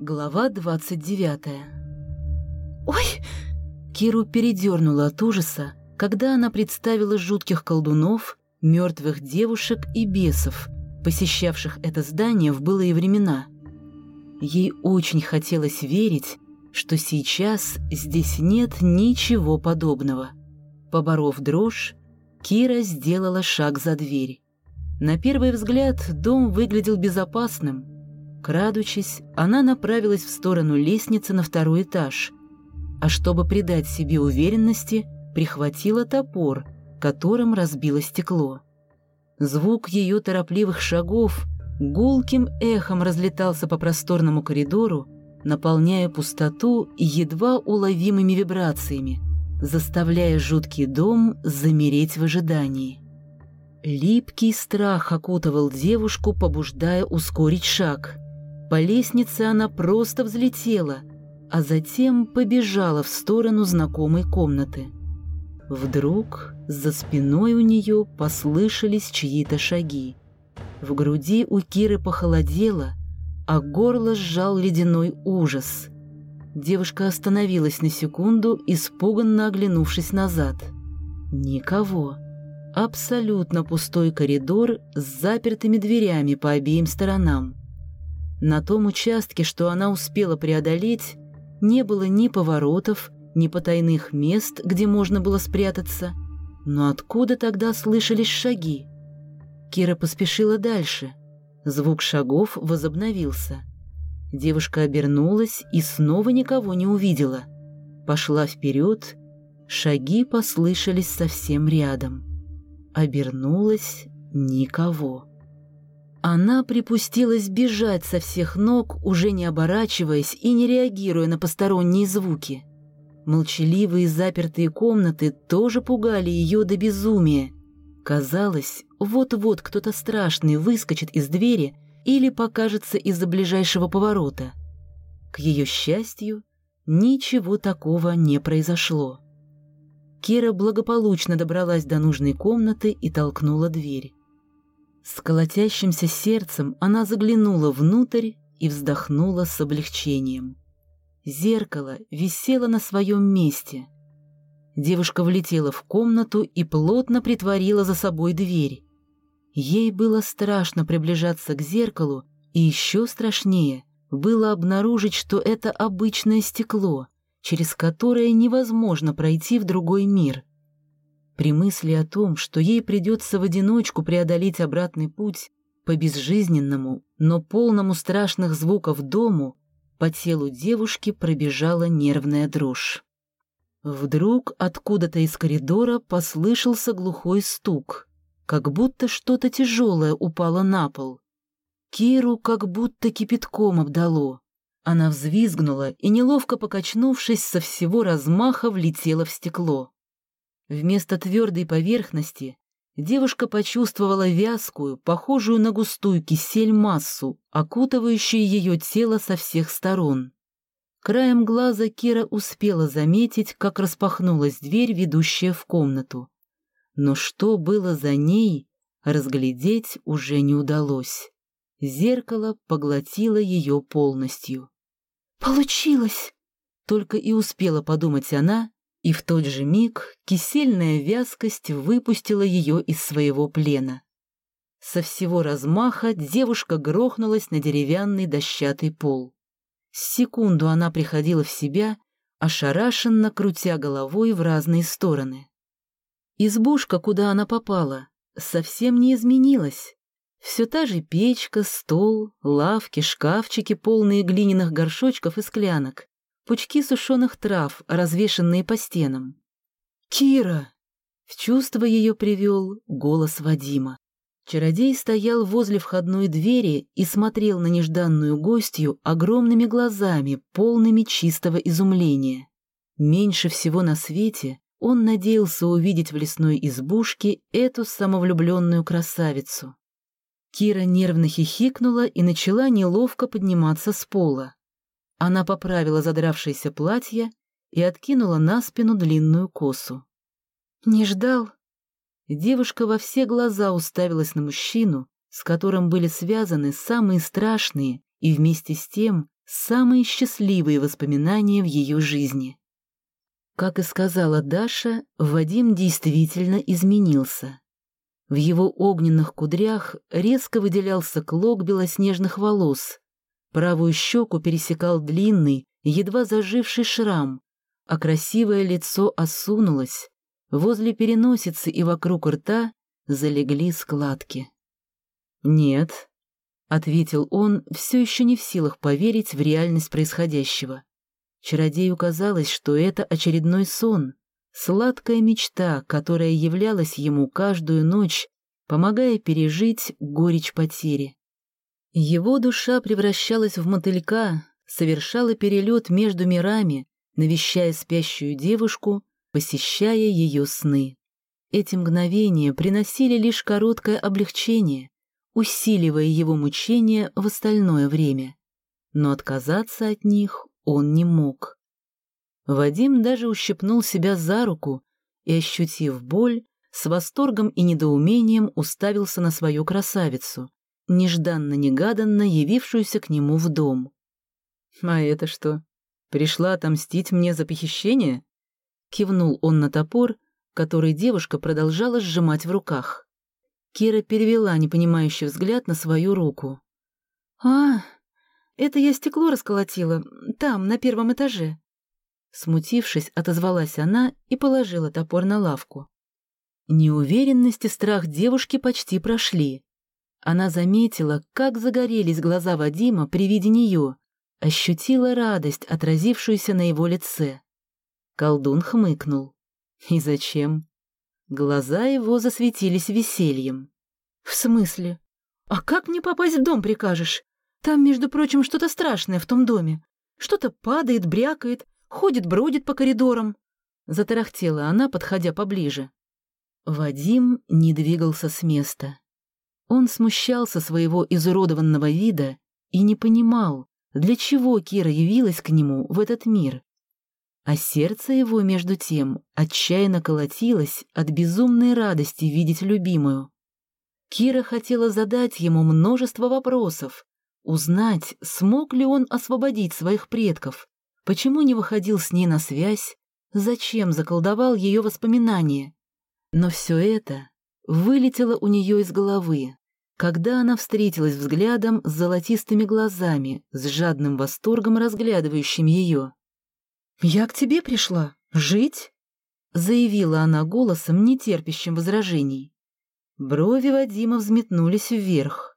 Глава 29 «Ой!» Киру передернула от ужаса, когда она представила жутких колдунов, мертвых девушек и бесов, посещавших это здание в былые времена. Ей очень хотелось верить, что сейчас здесь нет ничего подобного. Поборов дрожь, Кира сделала шаг за дверь. На первый взгляд дом выглядел безопасным. Крадучись, она направилась в сторону лестницы на второй этаж, а чтобы придать себе уверенности, прихватила топор, которым разбило стекло. Звук ее торопливых шагов гулким эхом разлетался по просторному коридору, наполняя пустоту едва уловимыми вибрациями, заставляя жуткий дом замереть в ожидании. Липкий страх окутывал девушку, побуждая ускорить шаг. По лестнице она просто взлетела, а затем побежала в сторону знакомой комнаты. Вдруг за спиной у нее послышались чьи-то шаги. В груди у Киры похолодело, а горло сжал ледяной ужас. Девушка остановилась на секунду, испуганно оглянувшись назад. Никого. Абсолютно пустой коридор с запертыми дверями по обеим сторонам. На том участке, что она успела преодолеть, не было ни поворотов, ни потайных мест, где можно было спрятаться. Но откуда тогда слышались шаги? Кира поспешила дальше. Звук шагов возобновился. Девушка обернулась и снова никого не увидела. Пошла вперед, шаги послышались совсем рядом. Обернулась никого. Она припустилась бежать со всех ног, уже не оборачиваясь и не реагируя на посторонние звуки. Молчаливые запертые комнаты тоже пугали ее до безумия. Казалось, вот-вот кто-то страшный выскочит из двери или покажется из-за ближайшего поворота. К ее счастью, ничего такого не произошло. Кира благополучно добралась до нужной комнаты и толкнула дверь. С колотящимся сердцем она заглянула внутрь и вздохнула с облегчением. Зеркало висело на своем месте. Девушка влетела в комнату и плотно притворила за собой дверь. Ей было страшно приближаться к зеркалу, и еще страшнее было обнаружить, что это обычное стекло, через которое невозможно пройти в другой мир. При мысли о том, что ей придется в одиночку преодолеть обратный путь по безжизненному, но полному страшных звуков дому, по телу девушки пробежала нервная дрожь. Вдруг откуда-то из коридора послышался глухой стук, как будто что-то тяжелое упало на пол. Киру как будто кипятком обдало. Она взвизгнула и, неловко покачнувшись, со всего размаха влетела в стекло. Вместо твердой поверхности девушка почувствовала вязкую, похожую на густую кисель массу, окутывающую ее тело со всех сторон. Краем глаза Кира успела заметить, как распахнулась дверь, ведущая в комнату. Но что было за ней, разглядеть уже не удалось. Зеркало поглотило ее полностью. «Получилось!» Только и успела подумать она, и в тот же миг кисельная вязкость выпустила ее из своего плена. Со всего размаха девушка грохнулась на деревянный дощатый пол. С секунду она приходила в себя, ошарашенно крутя головой в разные стороны. Избушка, куда она попала, совсем не изменилась. Все та же печка, стол, лавки, шкафчики, полные глиняных горшочков и склянок пучки сушеных трав, развешанные по стенам. «Кира!» В чувство ее привел голос Вадима. Чародей стоял возле входной двери и смотрел на нежданную гостью огромными глазами, полными чистого изумления. Меньше всего на свете он надеялся увидеть в лесной избушке эту самовлюбленную красавицу. Кира нервно хихикнула и начала неловко подниматься с пола. Она поправила задравшееся платье и откинула на спину длинную косу. «Не ждал?» Девушка во все глаза уставилась на мужчину, с которым были связаны самые страшные и вместе с тем самые счастливые воспоминания в ее жизни. Как и сказала Даша, Вадим действительно изменился. В его огненных кудрях резко выделялся клок белоснежных волос. Правую щеку пересекал длинный, едва заживший шрам, а красивое лицо осунулось. Возле переносицы и вокруг рта залегли складки. «Нет», — ответил он, все еще не в силах поверить в реальность происходящего. Чародею казалось, что это очередной сон, сладкая мечта, которая являлась ему каждую ночь, помогая пережить горечь потери. Его душа превращалась в мотылька, совершала перелет между мирами, навещая спящую девушку, посещая ее сны. Эти мгновения приносили лишь короткое облегчение, усиливая его мучения в остальное время. Но отказаться от них он не мог. Вадим даже ущипнул себя за руку и, ощутив боль, с восторгом и недоумением уставился на свою красавицу, нежданно-негаданно явившуюся к нему в дом. «А это что, пришла отомстить мне за похищение?» Кивнул он на топор, который девушка продолжала сжимать в руках. Кира перевела непонимающий взгляд на свою руку. «А, это я стекло расколотила, там, на первом этаже». Смутившись, отозвалась она и положила топор на лавку. Неуверенность и страх девушки почти прошли. Она заметила, как загорелись глаза Вадима при виде нее, ощутила радость, отразившуюся на его лице. Колдун хмыкнул. И зачем? Глаза его засветились весельем. «В смысле? А как мне попасть в дом прикажешь? Там, между прочим, что-то страшное в том доме. Что-то падает, брякает, ходит-бродит по коридорам». Затарахтела она, подходя поближе. Вадим не двигался с места. Он смущался своего изуродованного вида и не понимал, для чего Кира явилась к нему в этот мир. А сердце его, между тем, отчаянно колотилось от безумной радости видеть любимую. Кира хотела задать ему множество вопросов, узнать, смог ли он освободить своих предков, почему не выходил с ней на связь, зачем заколдовал ее воспоминания. Но все это вылетело у нее из головы, когда она встретилась взглядом с золотистыми глазами, с жадным восторгом разглядывающим ее. «Я к тебе пришла. Жить?» — заявила она голосом, нетерпящим возражений. Брови Вадима взметнулись вверх.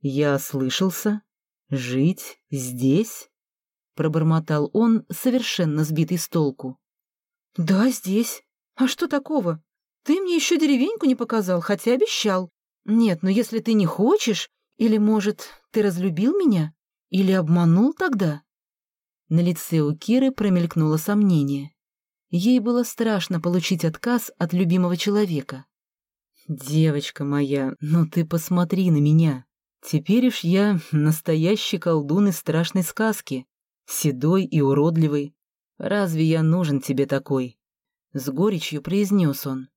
«Я слышался? Жить здесь?» — пробормотал он, совершенно сбитый с толку. «Да, здесь. А что такого? Ты мне еще деревеньку не показал, хотя обещал. Нет, но если ты не хочешь, или, может, ты разлюбил меня? Или обманул тогда?» На лице у Киры промелькнуло сомнение. Ей было страшно получить отказ от любимого человека. «Девочка моя, ну ты посмотри на меня. Теперь уж я настоящий колдун из страшной сказки, седой и уродливый. Разве я нужен тебе такой?» С горечью произнес он.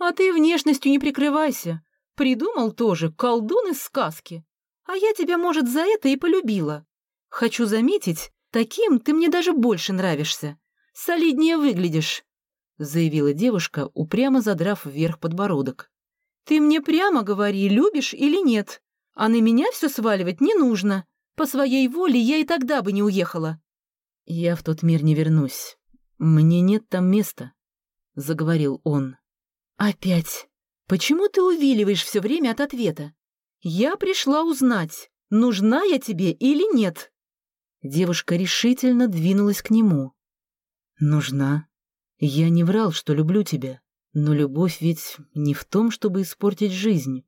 «А ты внешностью не прикрывайся. Придумал тоже колдун из сказки. А я тебя, может, за это и полюбила. Хочу заметить, таким ты мне даже больше нравишься. Солиднее выглядишь», — заявила девушка, упрямо задрав вверх подбородок. «Ты мне прямо говори, любишь или нет. А на меня все сваливать не нужно. По своей воле я и тогда бы не уехала». «Я в тот мир не вернусь. Мне нет там места», — заговорил он. «Опять? Почему ты увиливаешь все время от ответа? Я пришла узнать, нужна я тебе или нет?» Девушка решительно двинулась к нему. «Нужна. Я не врал, что люблю тебя. Но любовь ведь не в том, чтобы испортить жизнь.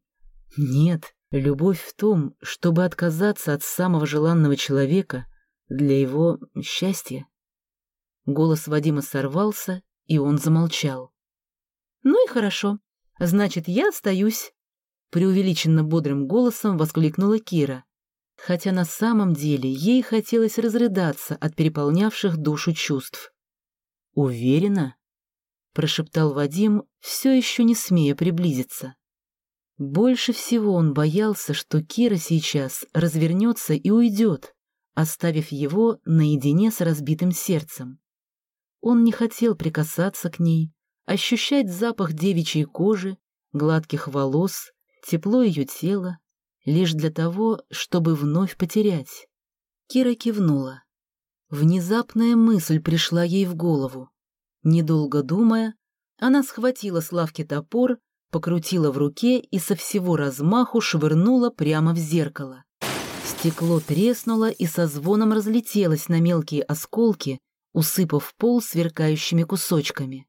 Нет, любовь в том, чтобы отказаться от самого желанного человека для его счастья». Голос Вадима сорвался, и он замолчал. «Ну и хорошо. Значит, я остаюсь», — преувеличенно бодрым голосом воскликнула Кира, хотя на самом деле ей хотелось разрыдаться от переполнявших душу чувств. «Уверена?» — прошептал Вадим, все еще не смея приблизиться. Больше всего он боялся, что Кира сейчас развернется и уйдет, оставив его наедине с разбитым сердцем. Он не хотел прикасаться к ней, ощущать запах девичьей кожи, гладких волос, тепло ее тела, лишь для того, чтобы вновь потерять. Кира кивнула. Внезапная мысль пришла ей в голову. Недолго думая, она схватила с лавки топор, покрутила в руке и со всего размаху швырнула прямо в зеркало. Стекло треснуло и со звоном разлетелось на мелкие осколки, усыпав пол сверкающими кусочками.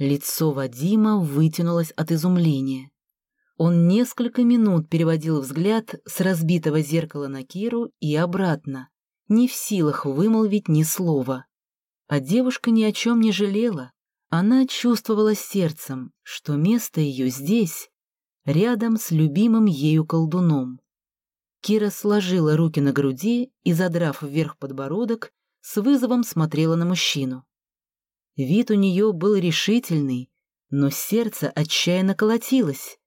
Лицо Вадима вытянулось от изумления. Он несколько минут переводил взгляд с разбитого зеркала на Киру и обратно, не в силах вымолвить ни слова. А девушка ни о чем не жалела. Она чувствовала сердцем, что место ее здесь, рядом с любимым ею колдуном. Кира сложила руки на груди и, задрав вверх подбородок, с вызовом смотрела на мужчину. Вид у нее был решительный, но сердце отчаянно колотилось,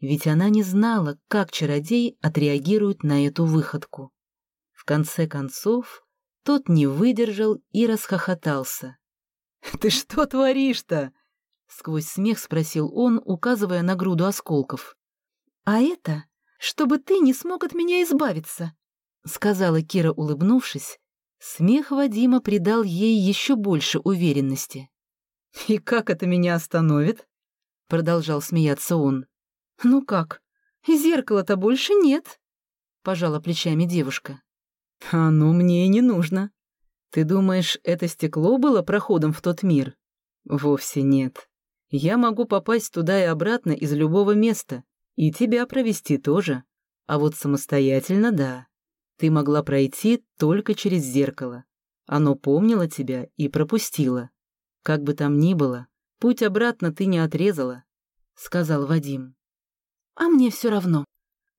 ведь она не знала, как чародей отреагирует на эту выходку. В конце концов, тот не выдержал и расхохотался. «Ты что творишь-то?» — сквозь смех спросил он, указывая на груду осколков. «А это, чтобы ты не смог от меня избавиться», — сказала Кира, улыбнувшись, Смех Вадима придал ей еще больше уверенности. «И как это меня остановит?» — продолжал смеяться он. «Ну как? Зеркала-то больше нет», — пожала плечами девушка. «А ну мне и не нужно. Ты думаешь, это стекло было проходом в тот мир?» «Вовсе нет. Я могу попасть туда и обратно из любого места, и тебя провести тоже. А вот самостоятельно — да. Ты могла пройти только через зеркало. Оно помнило тебя и пропустило. Как бы там ни было, путь обратно ты не отрезала, — сказал Вадим. А мне все равно.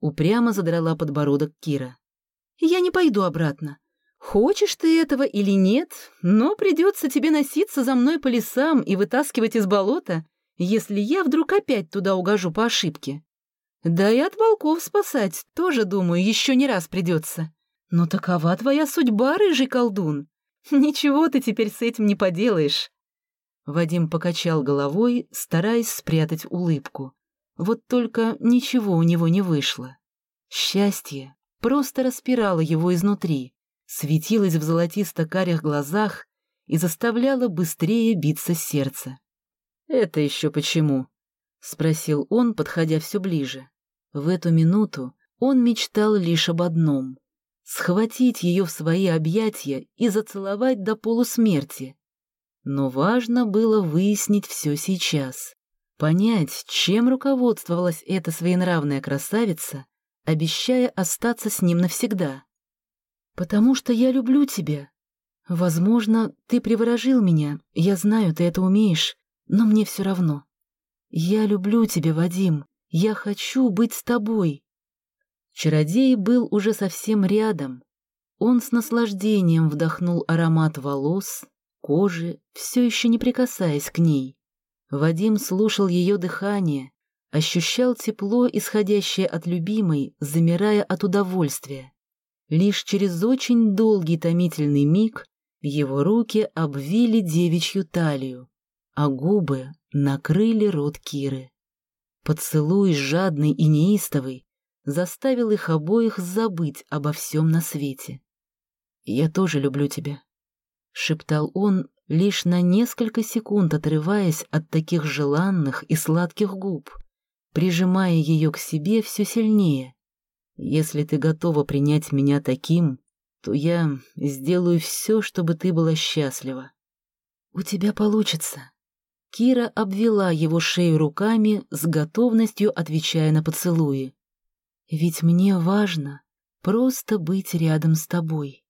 Упрямо задрала подбородок Кира. Я не пойду обратно. Хочешь ты этого или нет, но придется тебе носиться за мной по лесам и вытаскивать из болота, если я вдруг опять туда угожу по ошибке. Да и от волков спасать тоже, думаю, еще не раз придется. Но такова твоя судьба, рыжий колдун. Ничего ты теперь с этим не поделаешь. Вадим покачал головой, стараясь спрятать улыбку. Вот только ничего у него не вышло. Счастье просто распирало его изнутри, светилось в золотисто-карих глазах и заставляло быстрее биться сердце. «Это еще почему?» — спросил он, подходя все ближе. В эту минуту он мечтал лишь об одном — схватить ее в свои объятия и зацеловать до полусмерти. Но важно было выяснить все сейчас, понять, чем руководствовалась эта своенравная красавица, обещая остаться с ним навсегда. «Потому что я люблю тебя. Возможно, ты приворожил меня, я знаю, ты это умеешь, но мне все равно. Я люблю тебя, Вадим, я хочу быть с тобой. Чародей был уже совсем рядом. Он с наслаждением вдохнул аромат волос, кожи, все еще не прикасаясь к ней. Вадим слушал ее дыхание, ощущал тепло, исходящее от любимой, замирая от удовольствия. Лишь через очень долгий томительный миг его руки обвили девичью талию, а губы накрыли рот Киры. Поцелуй жадный и неистовый заставил их обоих забыть обо всем на свете. «Я тоже люблю тебя», — шептал он, лишь на несколько секунд отрываясь от таких желанных и сладких губ, прижимая ее к себе все сильнее. «Если ты готова принять меня таким, то я сделаю все, чтобы ты была счастлива». «У тебя получится», Кира обвела его шею руками, с готовностью отвечая на поцелуи. «Ведь мне важно просто быть рядом с тобой».